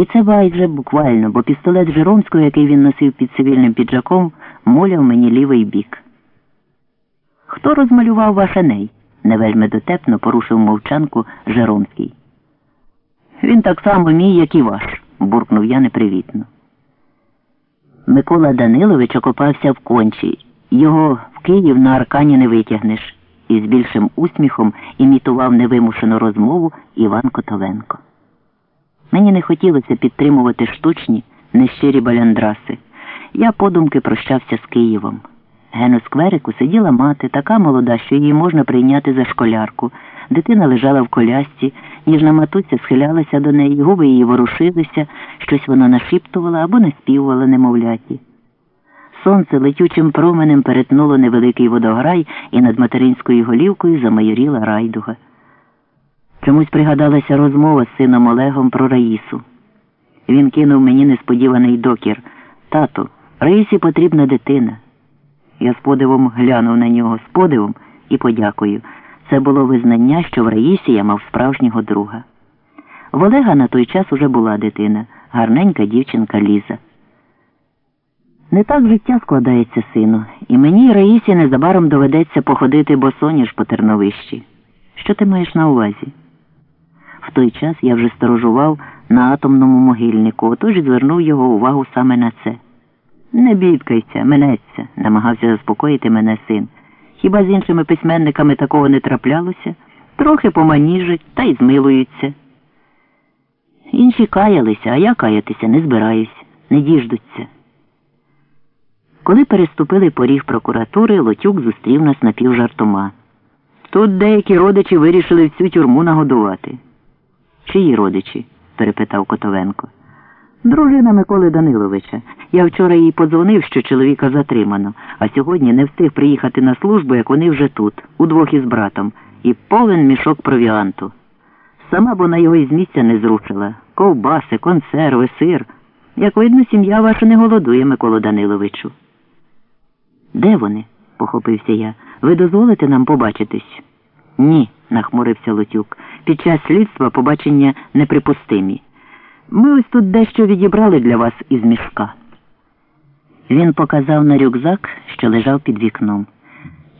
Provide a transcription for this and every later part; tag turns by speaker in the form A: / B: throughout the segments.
A: І це байдуже буквально, бо пістолет Жиромського, який він носив під цивільним піджаком, моляв мені лівий бік. Хто розмалював ваш Еней? не вельми дотепно порушив мовчанку Жеромський. Він так само мій, як і ваш, буркнув я непривітно. Микола Данилович окопався в кончі. Його в Київ на аркані не витягнеш, і з більшим усміхом імітував невимушену розмову Іван Котовенко. Мені не хотілося підтримувати штучні, нещирі баляндраси. Я подумки прощався з Києвом. Ген скверику сиділа мати, така молода, що її можна прийняти за школярку. Дитина лежала в колясці, ніжна матуця схилялася до неї, губи її ворушилися, щось вона нашіптувала або наспівувала немовляті. Сонце летючим променем перетнуло невеликий водограй і над материнською голівкою замайоріла райдуга. Чомусь пригадалася розмова з сином Олегом про Раїсу. Він кинув мені несподіваний докір. Тату, Раїсі потрібна дитина. Я з подивом глянув на нього з подивом і подякую. Це було визнання, що в Раїсі я мав справжнього друга. В Олега на той час уже була дитина, гарненька дівчинка Ліза. Не так життя складається, сину, і мені Раїсі незабаром доведеться походити босоніж по терновищі. Що ти маєш на увазі? В той час я вже сторожував на атомному могильнику, отож звернув його увагу саме на це. Не бідкайся, минеться, намагався заспокоїти мене син. Хіба з іншими письменниками такого не траплялося? Трохи поманіжать та й змилуються. Інші каялися, а я каятися не збираюсь, не діждуться. Коли переступили поріг прокуратури, Лотюк зустрів нас напівжартома. Тут деякі родичі вирішили всю тюрму нагодувати. Чиї родичі? перепитав Котовенко. Дружина Миколи Даниловича. Я вчора їй подзвонив, що чоловіка затримано, а сьогодні не встиг приїхати на службу, як вони вже тут, удвох із братом, і повен мішок провіанту. Сама вона його із місця не зрушила. Ковбаси, консерви, сир. Як видно, сім'я ваша не голодує, Миколу Даниловичу. Де вони? похопився я. Ви дозволите нам побачитись? Ні, нахмурився Лотюк. Під час слідства побачення неприпустимі. Ми ось тут дещо відібрали для вас із мішка. Він показав на рюкзак, що лежав під вікном.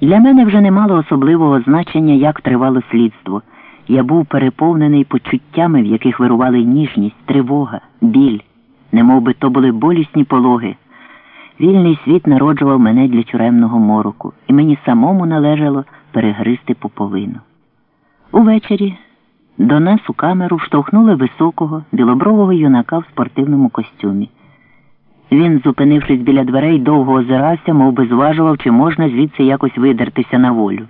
A: Для мене вже не мало особливого значення, як тривало слідство. Я був переповнений почуттями, в яких вирували ніжність, тривога, біль, немов би то були болісні пологи. Вільний світ народжував мене для тюремного мороку, і мені самому належало перегризти поповину. Увечері до нас у камеру штовхнули високого, білобрового юнака в спортивному костюмі. Він, зупинившись біля дверей, довго озирався, мов би зважував, чи можна звідси якось видертися на волю.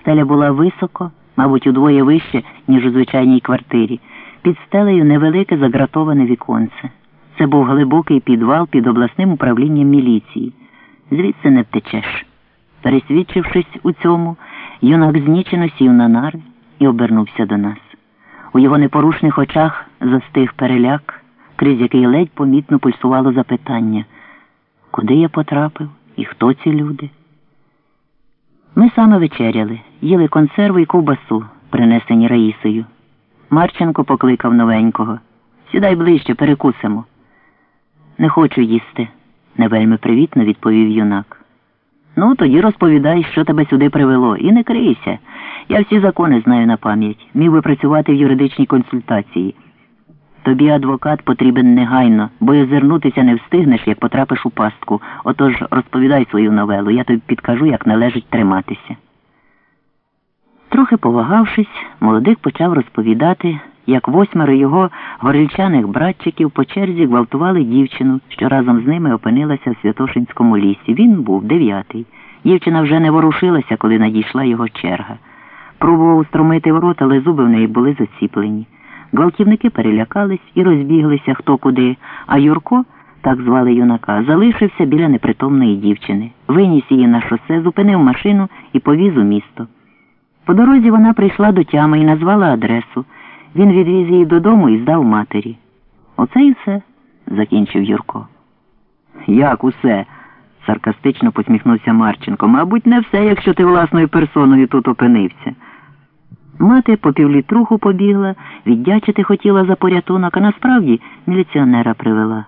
A: Стеля була високо, мабуть, удвоє вище, ніж у звичайній квартирі. Під стелею невелике загратоване віконце. Це був глибокий підвал під обласним управлінням міліції. Звідси не втечеш. Пересвідчившись у цьому, юнак знічено сів на нари і обернувся до нас. У його непорушних очах застиг переляк, крізь який ледь помітно пульсувало запитання, куди я потрапив і хто ці люди? Ми саме вечеряли, їли консерви і ковбасу, принесені Раїсою. Марченко покликав новенького. Сідай ближче, перекусимо. Не хочу їсти, не вельми привітно відповів юнак. Ну, тоді розповідай, що тебе сюди привело, і не крийся. Я всі закони знаю на пам'ять, міг би працювати в юридичній консультації. Тобі адвокат потрібен негайно, бо й озирнутися не встигнеш, як потрапиш у пастку. Отож розповідай свою новелу, я тобі підкажу, як належить триматися. Трохи повагавшись, молодик почав розповідати, як восьмеро його горільчаних братчиків по черзі гвалтували дівчину, що разом з ними опинилася в Святошинському лісі. Він був дев'ятий. Дівчина вже не ворушилася, коли надійшла його черга. Пробував устромити в рот, але зуби в неї були заціплені. Гвалтівники перелякались і розбіглися хто куди, а Юрко, так звали юнака, залишився біля непритомної дівчини, виніс її на шосе, зупинив машину і повіз у місто. По дорозі вона прийшла до тями і назвала адресу. Він відвіз її додому і здав матері. Оце і все, закінчив Юрко. Як усе? саркастично посміхнувся Марченко. Мабуть, не все, якщо ти власною персоною тут опинився. Мати по півлітруху побігла, віддячити хотіла за порятунок, а насправді міліціонера привела.